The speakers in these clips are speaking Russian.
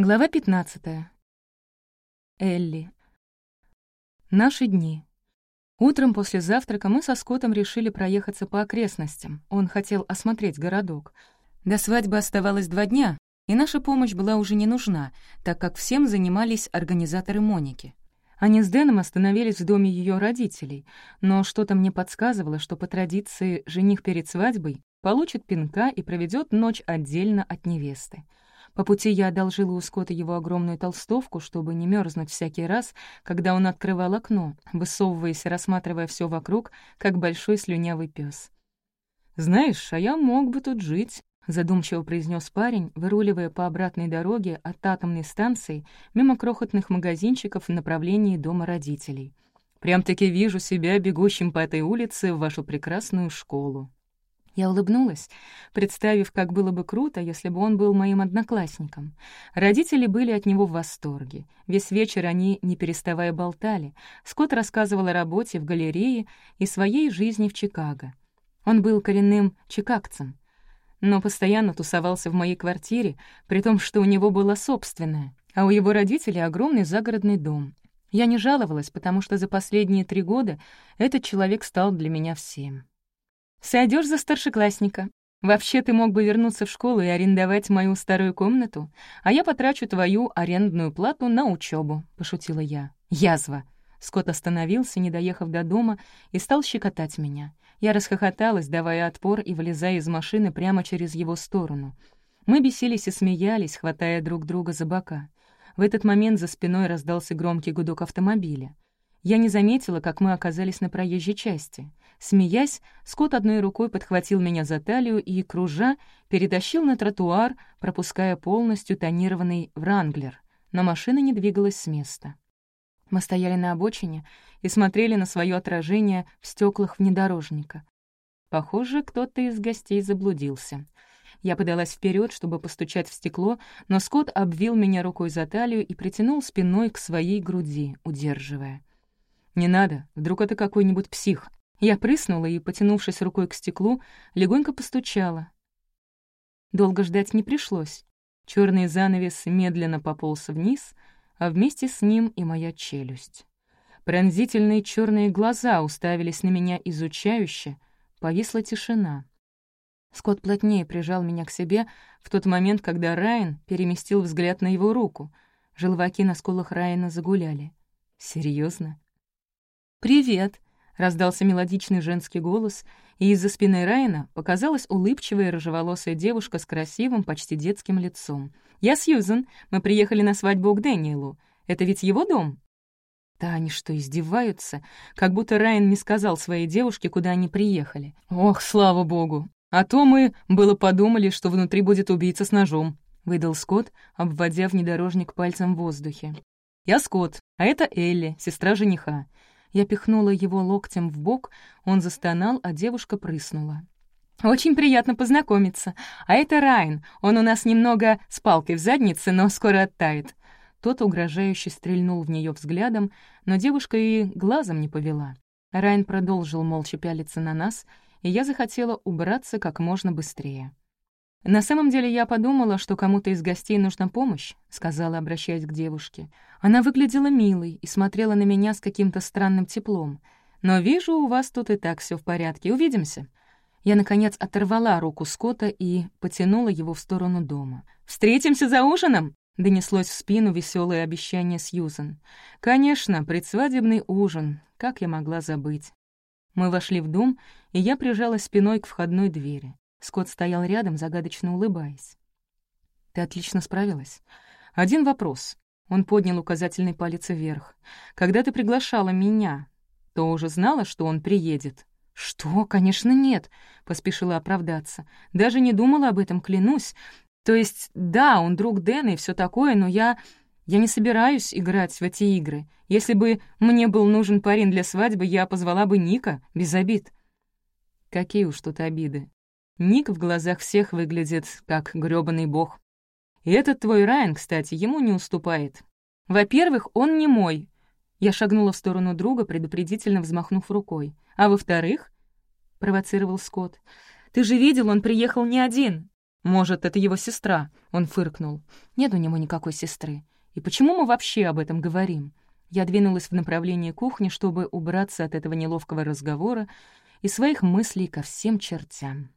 Глава 15. Элли. Наши дни. Утром после завтрака мы со Скоттом решили проехаться по окрестностям. Он хотел осмотреть городок. До свадьбы оставалось два дня, и наша помощь была уже не нужна, так как всем занимались организаторы Моники. Они с Дэном остановились в доме ее родителей, но что-то мне подсказывало, что по традиции жених перед свадьбой получит пинка и проведет ночь отдельно от невесты. По пути я одолжила у Скотта его огромную толстовку, чтобы не мерзнуть всякий раз, когда он открывал окно, высовываясь и рассматривая все вокруг, как большой слюнявый пес. «Знаешь, а я мог бы тут жить», — задумчиво произнес парень, выруливая по обратной дороге от атомной станции мимо крохотных магазинчиков в направлении дома родителей. «Прям-таки вижу себя бегущим по этой улице в вашу прекрасную школу». Я улыбнулась, представив, как было бы круто, если бы он был моим одноклассником. Родители были от него в восторге. Весь вечер они, не переставая, болтали. Скотт рассказывал о работе в галерее и своей жизни в Чикаго. Он был коренным чикагцем, но постоянно тусовался в моей квартире, при том, что у него была собственная, а у его родителей огромный загородный дом. Я не жаловалась, потому что за последние три года этот человек стал для меня всем. Сойдешь за старшеклассника. Вообще ты мог бы вернуться в школу и арендовать мою старую комнату, а я потрачу твою арендную плату на учебу, пошутила я. Язва. Скотт остановился, не доехав до дома, и стал щекотать меня. Я расхохоталась, давая отпор и вылезая из машины прямо через его сторону. Мы бесились и смеялись, хватая друг друга за бока. В этот момент за спиной раздался громкий гудок автомобиля. Я не заметила, как мы оказались на проезжей части. Смеясь, Скотт одной рукой подхватил меня за талию и, кружа, перетащил на тротуар, пропуская полностью тонированный «Вранглер», но машина не двигалась с места. Мы стояли на обочине и смотрели на свое отражение в стеклах внедорожника. Похоже, кто-то из гостей заблудился. Я подалась вперед, чтобы постучать в стекло, но Скотт обвил меня рукой за талию и притянул спиной к своей груди, удерживая. «Не надо, вдруг это какой-нибудь псих». Я прыснула и, потянувшись рукой к стеклу, легонько постучала. Долго ждать не пришлось. Черный занавес медленно пополз вниз, а вместе с ним и моя челюсть. Пронзительные черные глаза уставились на меня изучающе, повисла тишина. Скотт плотнее прижал меня к себе в тот момент, когда Райан переместил взгляд на его руку. Желваки на скулах Райана загуляли. Серьезно? «Привет!» — раздался мелодичный женский голос, и из-за спины Райана показалась улыбчивая рыжеволосая девушка с красивым, почти детским лицом. «Я Сьюзен. Мы приехали на свадьбу к Дэниелу. Это ведь его дом?» Да они что, издеваются? Как будто Райан не сказал своей девушке, куда они приехали. «Ох, слава богу! А то мы было подумали, что внутри будет убийца с ножом», — выдал Скотт, обводя внедорожник пальцем в воздухе. «Я Скотт, а это Элли, сестра жениха. Я пихнула его локтем в бок, он застонал, а девушка прыснула. «Очень приятно познакомиться. А это Райн. Он у нас немного с палкой в заднице, но скоро оттает». Тот угрожающе стрельнул в нее взглядом, но девушка и глазом не повела. Райн продолжил молча пялиться на нас, и я захотела убраться как можно быстрее. «На самом деле я подумала, что кому-то из гостей нужна помощь», — сказала, обращаясь к девушке. Она выглядела милой и смотрела на меня с каким-то странным теплом. «Но вижу, у вас тут и так все в порядке. Увидимся». Я, наконец, оторвала руку Скотта и потянула его в сторону дома. «Встретимся за ужином?» — донеслось в спину веселое обещание Сьюзен. «Конечно, предсвадебный ужин. Как я могла забыть?» Мы вошли в дом, и я прижалась спиной к входной двери. Скотт стоял рядом, загадочно улыбаясь. «Ты отлично справилась. Один вопрос». Он поднял указательный палец вверх. «Когда ты приглашала меня, то уже знала, что он приедет?» «Что? Конечно, нет», — поспешила оправдаться. «Даже не думала об этом, клянусь. То есть, да, он друг Дэна и все такое, но я... Я не собираюсь играть в эти игры. Если бы мне был нужен парень для свадьбы, я позвала бы Ника, без обид». «Какие уж тут обиды. Ник в глазах всех выглядит как грёбаный бог. И этот твой Райан, кстати, ему не уступает. Во-первых, он не мой. Я шагнула в сторону друга, предупредительно взмахнув рукой. А во-вторых, — провоцировал Скотт, — ты же видел, он приехал не один. Может, это его сестра?» — он фыркнул. «Нет у него никакой сестры. И почему мы вообще об этом говорим?» Я двинулась в направлении кухни, чтобы убраться от этого неловкого разговора и своих мыслей ко всем чертям.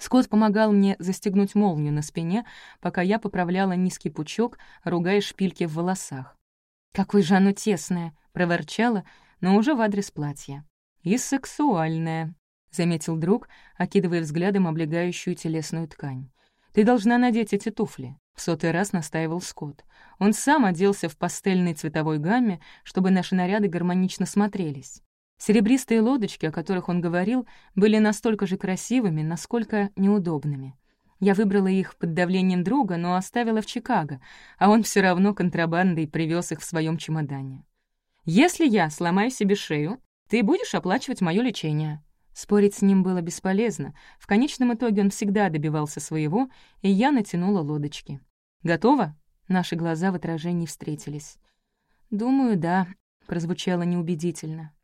Скотт помогал мне застегнуть молнию на спине, пока я поправляла низкий пучок, ругая шпильки в волосах. «Какое же оно тесное!» — проворчала, но уже в адрес платья. «И сексуальное», — заметил друг, окидывая взглядом облегающую телесную ткань. «Ты должна надеть эти туфли», — в сотый раз настаивал Скотт. Он сам оделся в пастельной цветовой гамме, чтобы наши наряды гармонично смотрелись. Серебристые лодочки, о которых он говорил, были настолько же красивыми, насколько неудобными. Я выбрала их под давлением друга, но оставила в Чикаго, а он все равно контрабандой привез их в своем чемодане. «Если я сломаю себе шею, ты будешь оплачивать мое лечение». Спорить с ним было бесполезно. В конечном итоге он всегда добивался своего, и я натянула лодочки. «Готово?» Наши глаза в отражении встретились. «Думаю, да», — прозвучало неубедительно.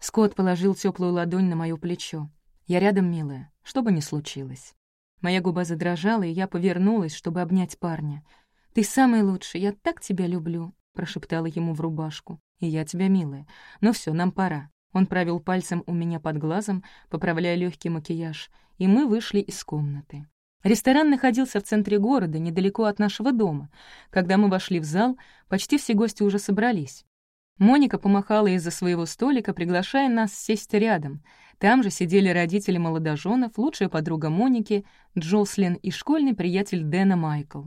Скотт положил теплую ладонь на моё плечо. «Я рядом, милая, что бы ни случилось». Моя губа задрожала, и я повернулась, чтобы обнять парня. «Ты самый лучший, я так тебя люблю», — прошептала ему в рубашку. «И я тебя, милая. Ну все, нам пора». Он провел пальцем у меня под глазом, поправляя легкий макияж, и мы вышли из комнаты. Ресторан находился в центре города, недалеко от нашего дома. Когда мы вошли в зал, почти все гости уже собрались. Моника помахала из-за своего столика, приглашая нас сесть рядом. Там же сидели родители молодоженов, лучшая подруга Моники, Джослин и школьный приятель Дэна Майкл.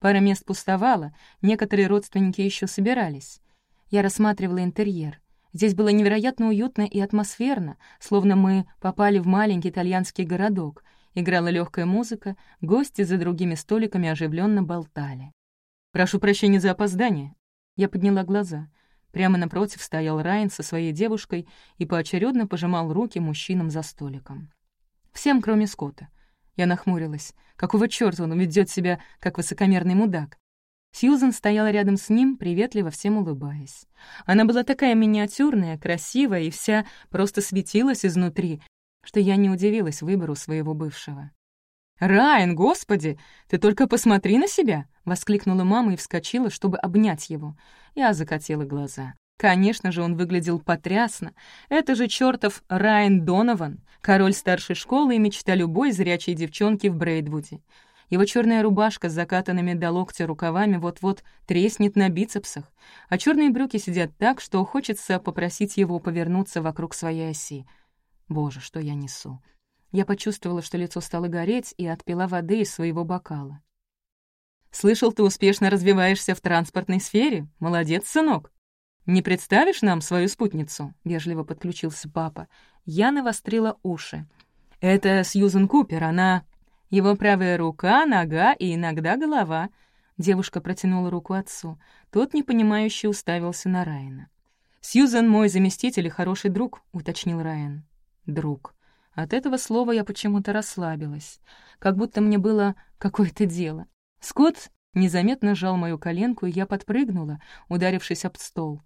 Пара мест пустовала, некоторые родственники еще собирались. Я рассматривала интерьер. Здесь было невероятно уютно и атмосферно, словно мы попали в маленький итальянский городок. Играла легкая музыка, гости за другими столиками оживленно болтали. «Прошу прощения за опоздание». Я подняла глаза — Прямо напротив стоял Райан со своей девушкой и поочередно пожимал руки мужчинам за столиком. Всем, кроме Скотта. Я нахмурилась. Какого чёрта он ведёт себя, как высокомерный мудак? Сьюзен стояла рядом с ним, приветливо всем улыбаясь. Она была такая миниатюрная, красивая и вся просто светилась изнутри, что я не удивилась выбору своего бывшего. «Райан, господи, ты только посмотри на себя!» — воскликнула мама и вскочила, чтобы обнять его. Я закатила глаза. Конечно же, он выглядел потрясно. Это же чертов Райан Донован, король старшей школы и мечта любой зрячей девчонки в Брейдвуде. Его черная рубашка с закатанными до локтя рукавами вот-вот треснет на бицепсах, а черные брюки сидят так, что хочется попросить его повернуться вокруг своей оси. Боже, что я несу. Я почувствовала, что лицо стало гореть, и отпила воды из своего бокала. «Слышал, ты успешно развиваешься в транспортной сфере. Молодец, сынок!» «Не представишь нам свою спутницу?» — вежливо подключился папа. Я навострила уши. «Это Сьюзен Купер, она...» «Его правая рука, нога и иногда голова». Девушка протянула руку отцу. Тот, непонимающе, уставился на Райана. «Сьюзен мой заместитель и хороший друг», — уточнил Райан. «Друг». От этого слова я почему-то расслабилась, как будто мне было какое-то дело. Скотт незаметно сжал мою коленку, и я подпрыгнула, ударившись об стол.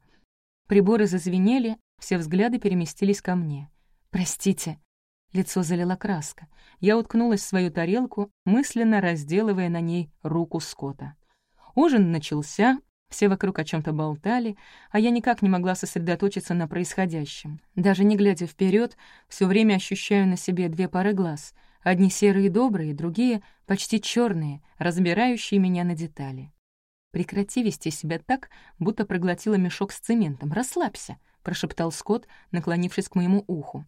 Приборы зазвенели, все взгляды переместились ко мне. «Простите». Лицо залила краска. Я уткнулась в свою тарелку, мысленно разделывая на ней руку Скотта. Ужин начался, все вокруг о чем то болтали, а я никак не могла сосредоточиться на происходящем. Даже не глядя вперед, все время ощущаю на себе две пары глаз. Одни серые и добрые, другие почти черные, разбирающие меня на детали. «Прекрати вести себя так, будто проглотила мешок с цементом. Расслабься», — прошептал Скотт, наклонившись к моему уху.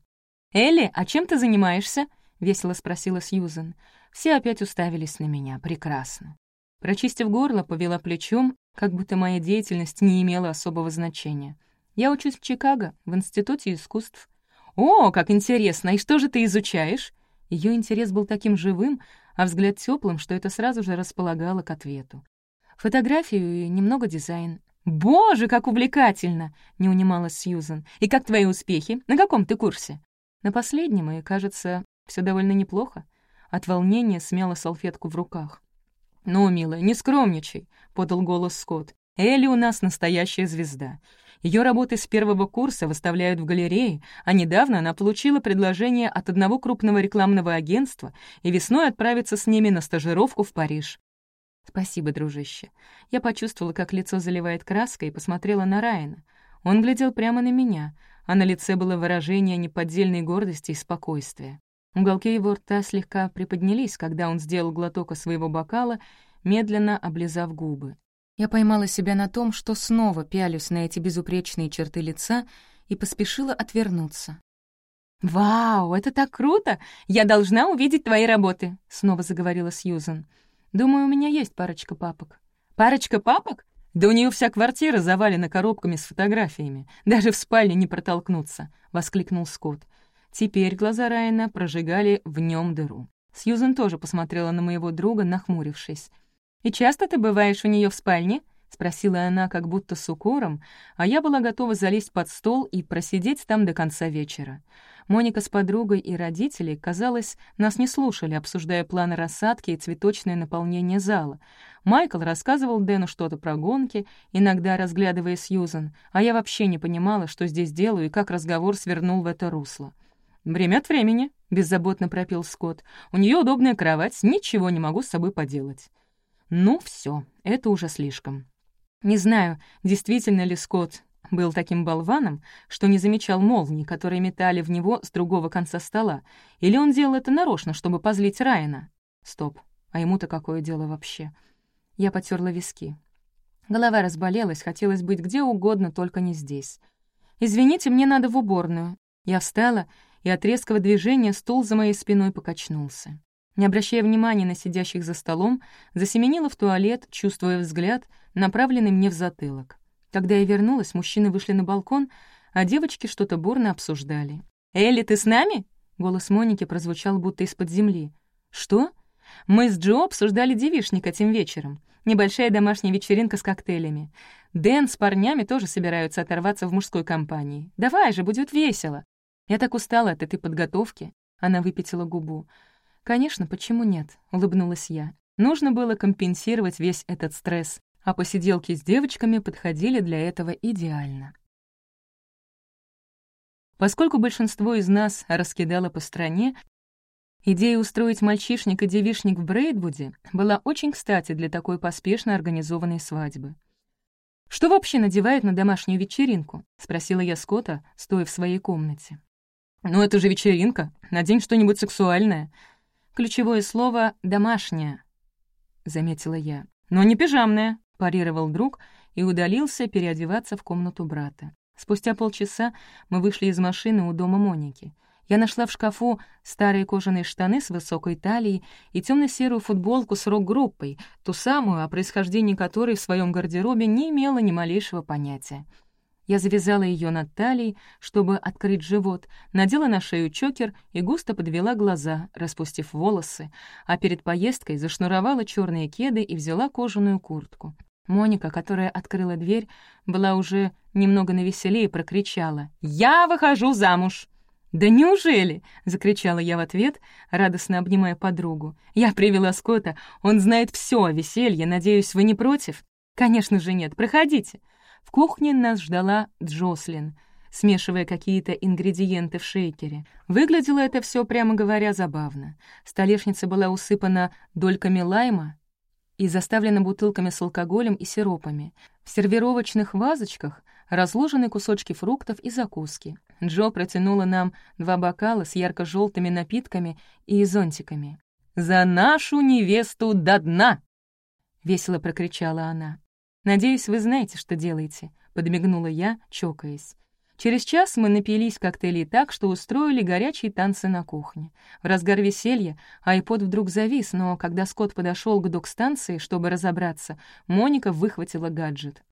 «Элли, а чем ты занимаешься?» — весело спросила Сьюзен. Все опять уставились на меня. Прекрасно. Прочистив горло, повела плечом, как будто моя деятельность не имела особого значения. Я учусь в Чикаго, в Институте искусств. «О, как интересно! И что же ты изучаешь?» Ее интерес был таким живым, а взгляд теплым, что это сразу же располагало к ответу. Фотографию и немного дизайн. «Боже, как увлекательно!» — не унималась Сьюзен. «И как твои успехи? На каком ты курсе?» На последнем, и, кажется, все довольно неплохо. От волнения смяла салфетку в руках. «Ну, милая, не скромничай», — подал голос Скотт. «Элли у нас настоящая звезда. Ее работы с первого курса выставляют в галерее, а недавно она получила предложение от одного крупного рекламного агентства и весной отправится с ними на стажировку в Париж. «Спасибо, дружище». Я почувствовала, как лицо заливает краской, и посмотрела на Райана. Он глядел прямо на меня, а на лице было выражение неподдельной гордости и спокойствия. Уголки его рта слегка приподнялись, когда он сделал глоток из своего бокала, медленно облизав губы. Я поймала себя на том, что снова пялюсь на эти безупречные черты лица и поспешила отвернуться. «Вау, это так круто! Я должна увидеть твои работы!» — снова заговорила Сьюзен. «Думаю, у меня есть парочка папок». «Парочка папок? Да у нее вся квартира завалена коробками с фотографиями. Даже в спальне не протолкнуться!» — воскликнул Скотт. Теперь глаза Райана прожигали в нем дыру. Сьюзен тоже посмотрела на моего друга, нахмурившись. «И часто ты бываешь у нее в спальне?» — спросила она как будто с укором, а я была готова залезть под стол и просидеть там до конца вечера. Моника с подругой и родители, казалось, нас не слушали, обсуждая планы рассадки и цветочное наполнение зала. Майкл рассказывал Дэну что-то про гонки, иногда разглядывая Сьюзан, а я вообще не понимала, что здесь делаю и как разговор свернул в это русло. «Время от времени», — беззаботно пропил Скотт. «У нее удобная кровать, ничего не могу с собой поделать». Ну, все, это уже слишком. Не знаю, действительно ли Скотт был таким болваном, что не замечал молний, которые метали в него с другого конца стола, или он делал это нарочно, чтобы позлить Райана. Стоп, а ему-то какое дело вообще? Я потерла виски. Голова разболелась, хотелось быть где угодно, только не здесь. «Извините, мне надо в уборную». Я встала, и от резкого движения стул за моей спиной покачнулся. Не обращая внимания на сидящих за столом, засеменила в туалет, чувствуя взгляд, направленный мне в затылок. Когда я вернулась, мужчины вышли на балкон, а девочки что-то бурно обсуждали. «Элли, ты с нами?» — голос Моники прозвучал будто из-под земли. «Что?» «Мы с Джо обсуждали девишник этим вечером. Небольшая домашняя вечеринка с коктейлями. Дэн с парнями тоже собираются оторваться в мужской компании. Давай же, будет весело!» Я так устала от этой подготовки. Она выпятила губу. «Конечно, почему нет?» — улыбнулась я. Нужно было компенсировать весь этот стресс, а посиделки с девочками подходили для этого идеально. Поскольку большинство из нас раскидало по стране, идея устроить мальчишник и девишник в Брейдвуде была очень кстати для такой поспешно организованной свадьбы. «Что вообще надевают на домашнюю вечеринку?» — спросила я Скотта, стоя в своей комнате. «Ну, это же вечеринка. Надень что-нибудь сексуальное. Ключевое слово «домашняя», — заметила я. «Но не пижамная», — парировал друг и удалился переодеваться в комнату брата. Спустя полчаса мы вышли из машины у дома Моники. Я нашла в шкафу старые кожаные штаны с высокой талией и темно серую футболку с рок-группой, ту самую, о происхождении которой в своем гардеробе не имела ни малейшего понятия. Я завязала ее над талией, чтобы открыть живот, надела на шею чокер и густо подвела глаза, распустив волосы, а перед поездкой зашнуровала черные кеды и взяла кожаную куртку. Моника, которая открыла дверь, была уже немного навеселее и прокричала «Я выхожу замуж!» «Да неужели?» — закричала я в ответ, радостно обнимая подругу. «Я привела Скотта, он знает все о веселье, надеюсь, вы не против?» «Конечно же нет, проходите!» В кухне нас ждала Джослин, смешивая какие-то ингредиенты в шейкере. Выглядело это все, прямо говоря, забавно. Столешница была усыпана дольками лайма и заставлена бутылками с алкоголем и сиропами. В сервировочных вазочках разложены кусочки фруктов и закуски. Джо протянула нам два бокала с ярко желтыми напитками и зонтиками. «За нашу невесту до дна!» — весело прокричала она. «Надеюсь, вы знаете, что делаете», — подмигнула я, чокаясь. Через час мы напились коктейлей так, что устроили горячие танцы на кухне. В разгар веселья айпод вдруг завис, но когда Скотт подошел к док-станции, чтобы разобраться, Моника выхватила гаджет.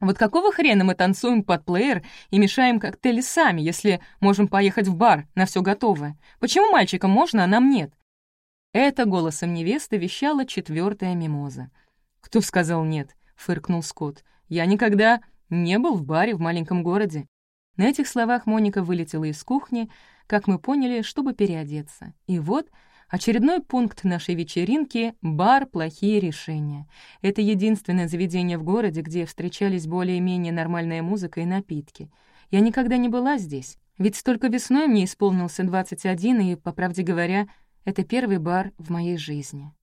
«Вот какого хрена мы танцуем под плеер и мешаем коктейли сами, если можем поехать в бар на все готовое? Почему мальчикам можно, а нам нет?» Это голосом невесты вещала четвертая мимоза. «Кто сказал нет?» Фыркнул Скотт. «Я никогда не был в баре в маленьком городе». На этих словах Моника вылетела из кухни, как мы поняли, чтобы переодеться. И вот Очередной пункт нашей вечеринки — бар «Плохие решения». Это единственное заведение в городе, где встречались более-менее нормальная музыка и напитки. Я никогда не была здесь, ведь только весной мне исполнился 21, и, по правде говоря, это первый бар в моей жизни.